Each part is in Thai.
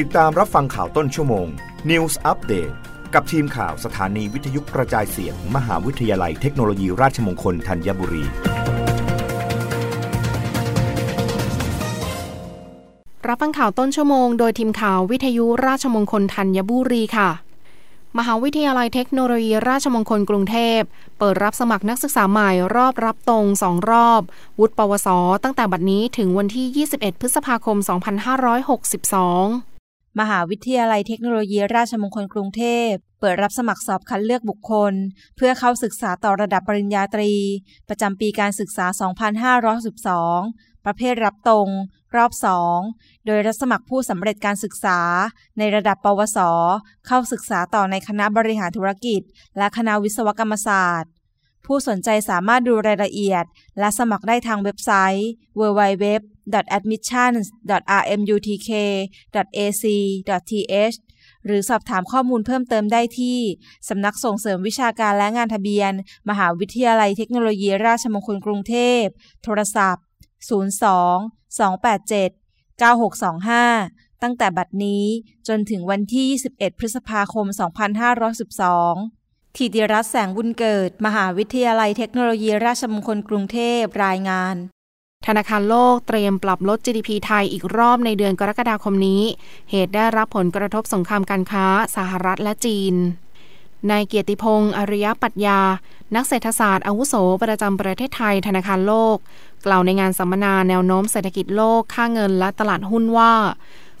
ติดตามรับฟังข่าวต้นชั่วโมง News Update กับทีมข่าวสถานีวิทยุกระจายเสียง มหาวิทยาลัยเทคโนโลยีราชมงคลธัญบุรี รับฟังข่าวต้นชั่วโมง โดยทีมข่าววิทยุราชมงคลธัญบุรีค่ะ มหาวิทยาลัยเทคโนโลยีราชมงคลกรุงเทพ เปิดรับสมัครนักศึกษาใหม่รอบรับตรงสองรอบ วุฒิปวส ตั้งแต่บัดนี้ถึงวันที่ 21 พฤษภาคม 2562 มหาวิทยาลัยเทคโนโลยีราชมงคลกรุงเทพ เปิดรับสมัครสอบคัดเลือกบุคคล เพื่อเข้าศึกษาต่อระดับปริญญาตรี ประจำปีการศึกษา 2562ประเภทรับตรง รอบ 2 โดยรับสมัครผู้สำเร็จการศึกษา ในระดับปวส เข้าศึกษาต่อในคณะบริหารธุรกิจ และคณะวิศวกรรมศาสตร์ ผู้สนใจสามารถดูรายละเอียด และสมัครได้ทางเว็บไซต์ www.admissions.rmutk.ac.th หรือสอบถามข้อมูลเพิ่มเติมได้ที่ สำนักส่งเสริมวิชาการและงานทะเบียน มหาวิทยาลัยเทคโนโลยีราชมงคลกรุงเทพ โทรศัพท์ 02 287 9625 ตั้งแต่บัดนี้จนถึงวันที่ 21 พฤษภาคม 2512 ธีติรัตแสงบุญเกิด มหาวิทยาลัยเทคโนโลยีราชมงคลกรุงเทพรายงาน ธนาคารโลกเตรียมปรับลด GDP ไทยอีกรอบในเดือนกรกฎาคมนี้ เหตุได้รับผลกระทบสงครามการค้า สหรัฐและจีนนายเกียรติพงศ์อริยปัญญา นักเศรษฐศาสตร์อาวุโสประจำประเทศไทยธนาคารโลก กล่าวในงานสัมมนาแนวโน้มเศรษฐกิจโลก ค่าเงินและตลาดหุ้นว่า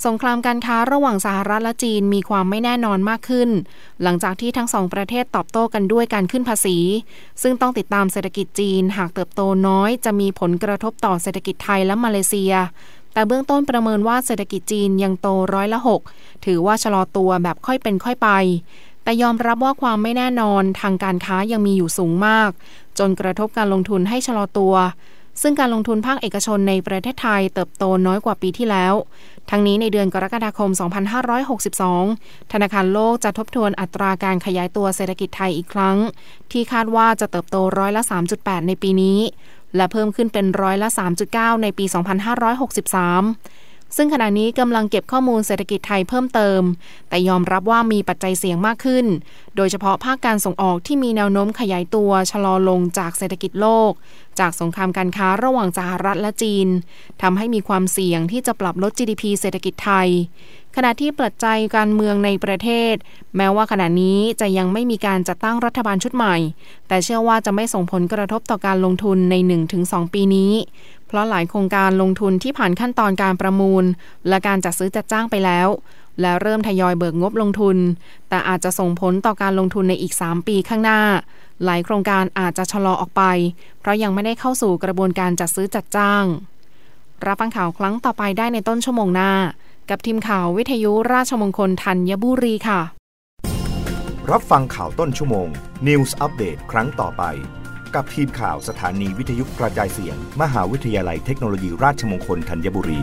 สงครามการค้าระหว่างสหรัฐและจีนมีความไม่แน่นอนมากขึ้น หลังจากที่ทั้งสองประเทศตอบโต้กันด้วยการขึ้นภาษี ซึ่งต้องติดตามเศรษฐกิจจีนหากเติบโตน้อย จะมีผลกระทบต่อเศรษฐกิจไทยและมาเลเซีย แต่เบื้องต้นประเมินว่าเศรษฐกิจจีนยังโตร้อยละ6ถือว่าชะลอตัวแบบค่อยเป็นค่อยไป แต่ยอมรับว่าความไม่แน่นอนทางการค้ายังมีอยู่สูงมาก จนกระทบการลงทุนให้ชะลอตัว ซึ่งการลงทุนภาคเอกชนในประเทศไทยเติบโตน้อยกว่าปีที่แล้ว ทั้งนี้ในเดือนกรกฎาคม 2562 ธนาคารโลกจะทบทวนอัตราการขยายตัวเศรษฐกิจไทยอีกครั้ง ที่คาดว่าจะเติบโตร้อยละ 3.8 ในปีนี้ และเพิ่มขึ้นเป็นร้อยละ 3.9 ในปี 2563 ซึ่งขณะนี้กำลังเก็บข้อมูลเศรษฐกิจไทยเพิ่มเติม แต่ยอมรับว่ามีปัจจัยเสี่ยงมากขึ้น โดยเฉพาะภาคการส่งออกที่มีแนวโน้มขยายตัวชะลอลงจากเศรษฐกิจโลก จากสงครามการค้าระหว่างสหรัฐและจีนทำให้มีความเสี่ยงที่จะปรับลด GDP เศรษฐกิจไทยขณะที่ปัจจัยการเมืองในประเทศ แม้ว่าขณะนี้จะยังไม่มีการจัดตั้งรัฐบาลชุดใหม่ แต่เชื่อว่าจะไม่ส่งผลกระทบต่อการลงทุนใน 1-2 ปีนี้ ราะหลายโครงการลงทุนที่ผ่านขั้นตอนการประมูล และการจัดซื้อจัดจ้างไปแล้ว และเริ่มทยอยเบิกงบลงทุน แต่อาจจะส่งผลต่อการลงทุนในอีก 3 ปีข้างหน้า หลายโครงการอาจจะชะลอออกไป เพราะยังไม่ได้เข้าสู่กระบวนการจัดซื้อจัดจ้าง รับฟังข่าวครั้งต่อไปได้ในต้นชั่วโมงหน้า กับทีมข่าววิทยุราชมงคลธัญบุรีค่ะ รับฟังข่าวต้นชั่วโมง News Update ครั้งต่อไป กับทีมข่าวสถานีวิทยุกระจายเสียง มหาวิทยาลัยเทคโนโลยีราชมงคลธัญบุรี